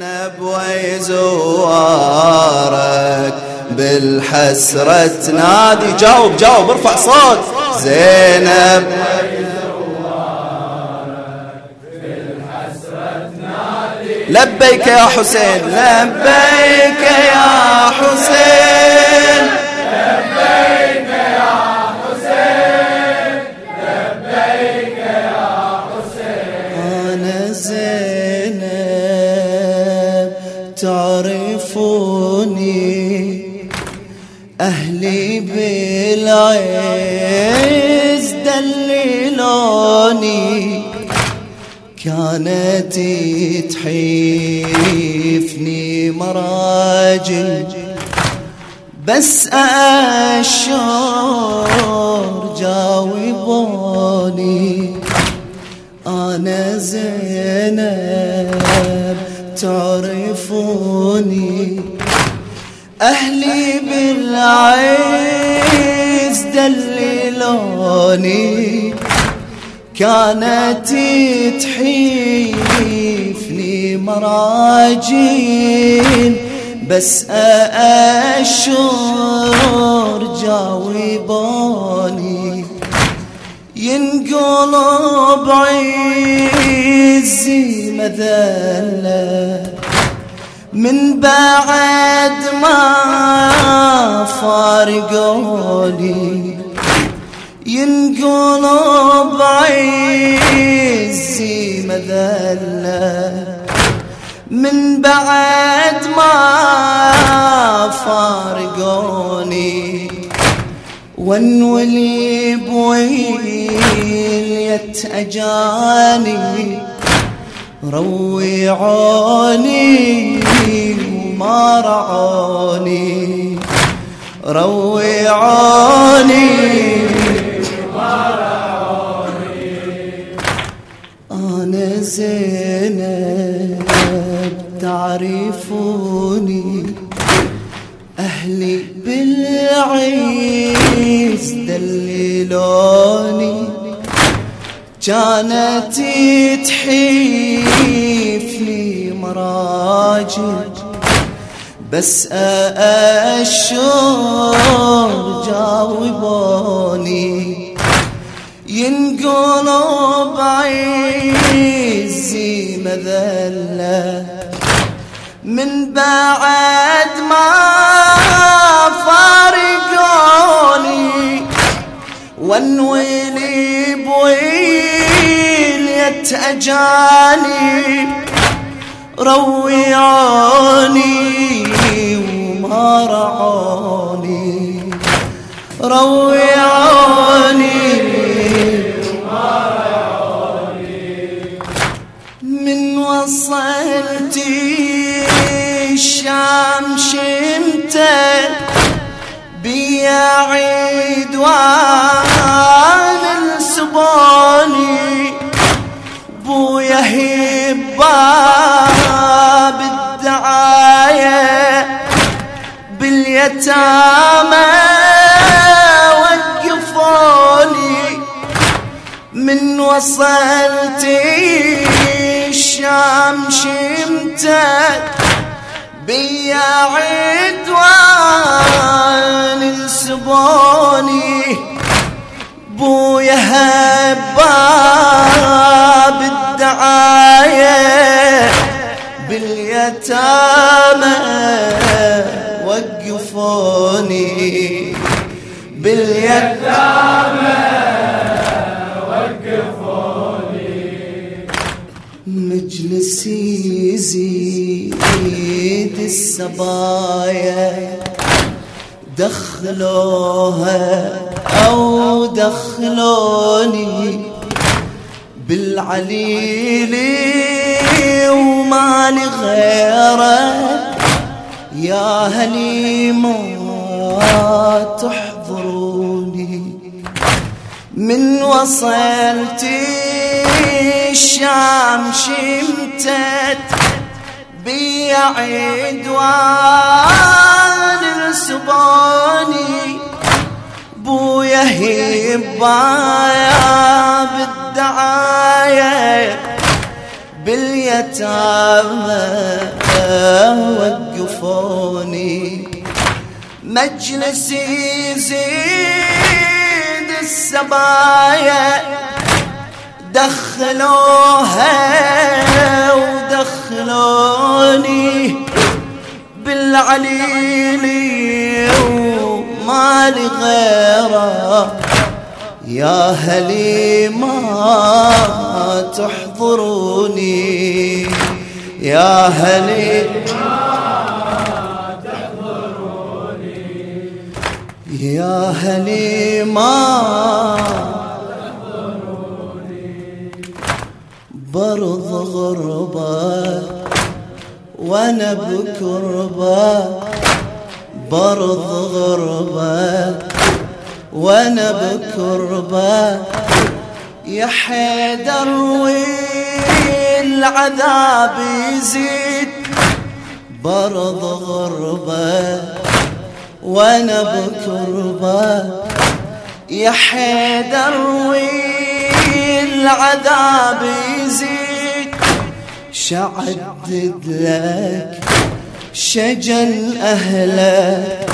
زينب ويزوارك بالحسرة تنادي جاوب جاوب ارفع صوت. زينب لبيك يا حسين لبيك يا حسين. لبيك بالعز دللوني كانت تحيفني مراجل بس أشعر جاوبوني. أنا زينب تعرفوني أهلي بالعز دللوني كانت تحيفني مراجين بس أشور جاوبوني ينقلب عزي مذلة من بعد ما فارقوني. ينقلب عزي مذلة من بعد ما فارقوني وانولي بويلية أجاني روعوني وما رعوني روعوني زينب تعرفوني؟ أهلي بالعز دللوني. كانت تحيفني مراجل بس أشور جاوبوني. ينقلب عزي مذلة. من بعد ما فارقوني وانولي بويلية أجاني روعوني وما رعوني. روعوني بيا عيد وأنا السبوني بويا هباب الدعاية باليتامى وقفوني من وصلتي الشام شمتك بيا عدوان السبوني بويا هباب الدعاية باليتامى وقفوني. باليتامى مجلسي يزيد السبايا. دخلوها أو دخلوني بالعليل وما لغيره يا هلي ما تحضروني. من وصلتي الشام شمتت بي عدوان. السباني بويا هبايا بالدعاية باليتامى وقفوني. مجلسي يزيد السبايا دخلوها ودخلوني. بالعليلي وما غيره. يا هلي ما تحضروني. يا هلي يا هلي ما برض غربة وأنا بكربة برض غربة. وأنا بكربة يا حيدر والعذاب يزيد. برض غربة وأنا بكربة يا حيدر والعذاب يزيد. شعدد لك شجن أهلك.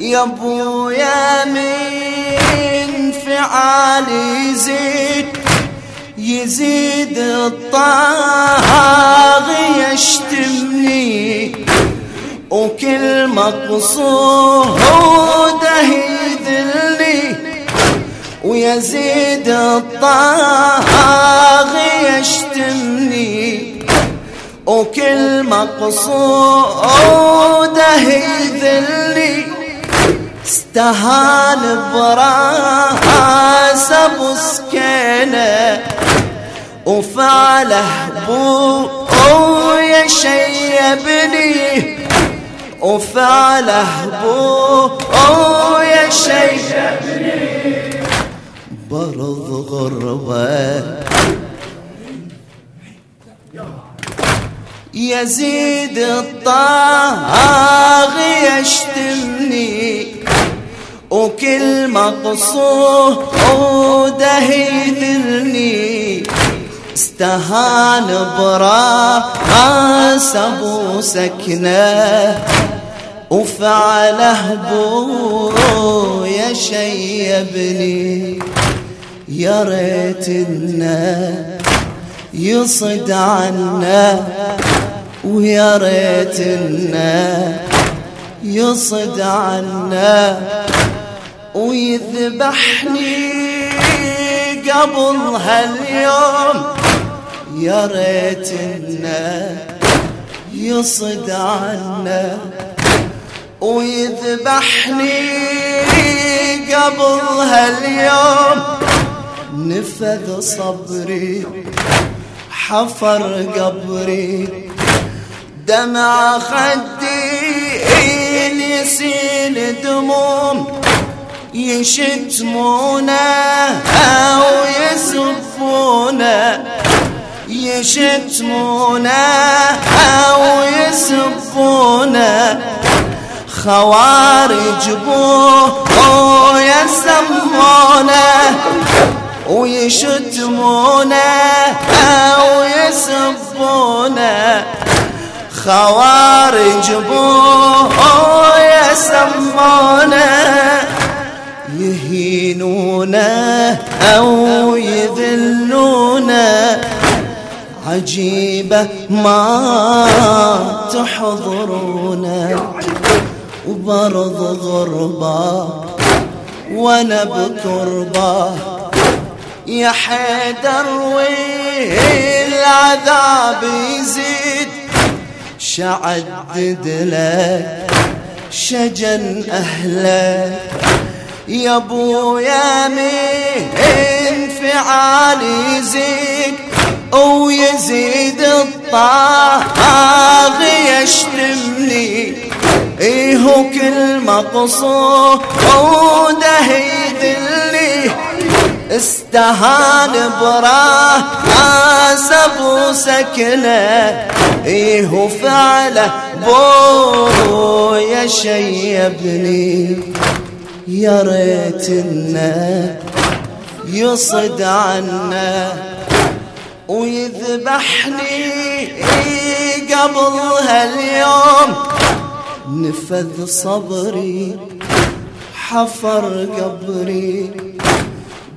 يا أبويا من فعالي يزيد يزيد الطاغي يشتمني. وكل مقصوده يذلني. ويزيد الطاغي يشتمني. وكل مقصوده يذلني استهان براس ابو سكينه وفعله بو يا شيبني. وفعله بو يا شيبني. برض غربة. يزيد الطاغي يشتمني. وكل مقصوده يذلني. استهان براس أبو سكنة. وفعله بو يا شيبني يا ريتنا يصد عنا ويا ريتنا. يصد عنا ويذبحني قبل هاليوم. يا ريتنا يصد عنا ويذبحني قبل هاليوم. نفذ صبري حفر قبري. دمع خدي يسيل دموم يشتمونا أو يسبونا يشتمونا أو يسبونا خوارج بو يسمونا ويشتمونا أو يسبونا. خوارج بو يسمونا. يهينونا أو يذلونا. عجيبة ما تحضرونا. وبرض غربة وأنا بكربة يا حيدر والعذاب يزيد. شعدد لك شجن أهلك. يا أبويا من انفعال يزيد ويزيد الطاغي يشتمني. إيه كل مقصوده يذلني استهان براس ابو سكنة. إيه فعله بو يا شيبني. يا ريتنا يصد عنا ويذبحني. قبل هاليوم نفذ صبري حفر قبري.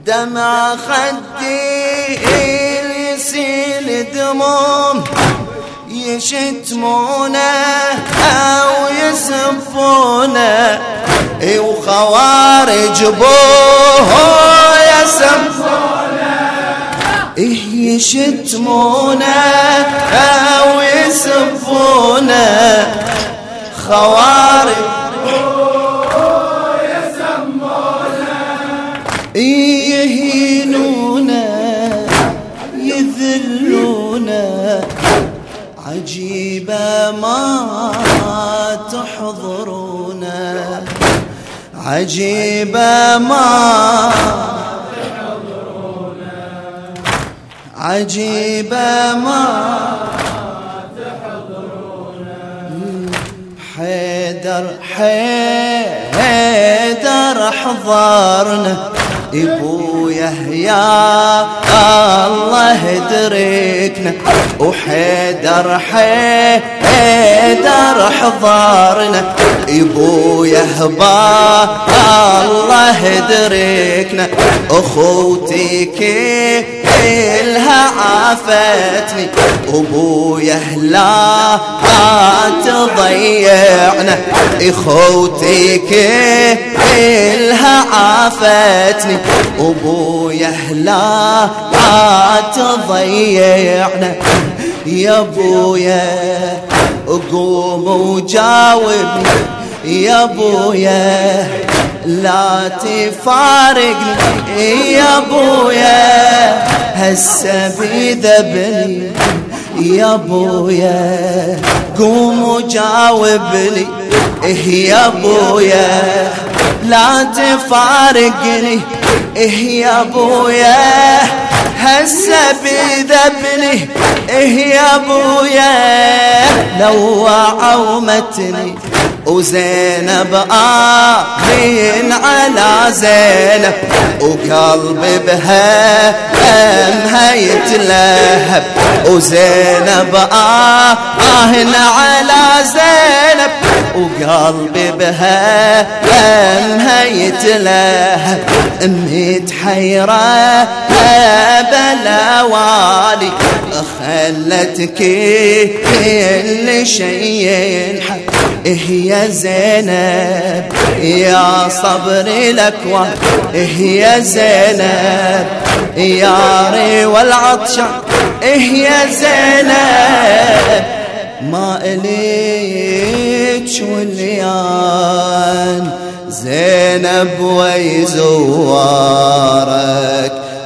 دمع خدي يسيل دموم يشتمونه أو يسفونه وخوارج بوه يسفونه إيه يشتمونه أو يسفونه خوارج يهينونا عجيبة ما عجيبة ما حيدر حيدر حضرنا. ابويا يا الله ادركنا وحيدر حيدر حضرنا ابويا هبا الله ادركنا أخوتي كلها عافتني أبويا لا تضيعنا. إخوتي كلها عافتني أبويا لا تضيعنا. يا أبويا قوم وجاوبني يا أبويا لا تفارقني يا أبويا هسه بذبني يا أبويا قوم وجاوبني إيه يا أبويا لا تفارقني إيه يا أبويا هسه بذبني إيه يا أبويا لو عومتني وزينب آمين على زينب وقلبي بها أمها يتلهب. وزينب آهن على زينب وقلبي بها أمها يتلهب. أمي تحيرة بلا والي خلتك كل شيء ينحب إيه يا زينب؟ يا صبري لك إيه يا زينب؟ يا ري والعطشة إيه يا زينب؟ ما إليك وليان زينب ويزوارك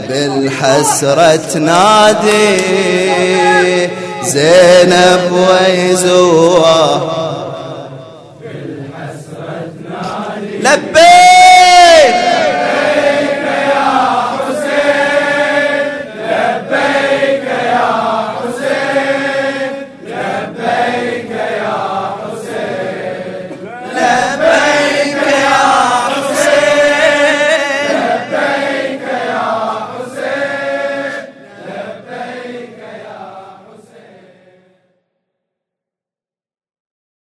بالحسرة تنادي. زينب ويزوارك لبيك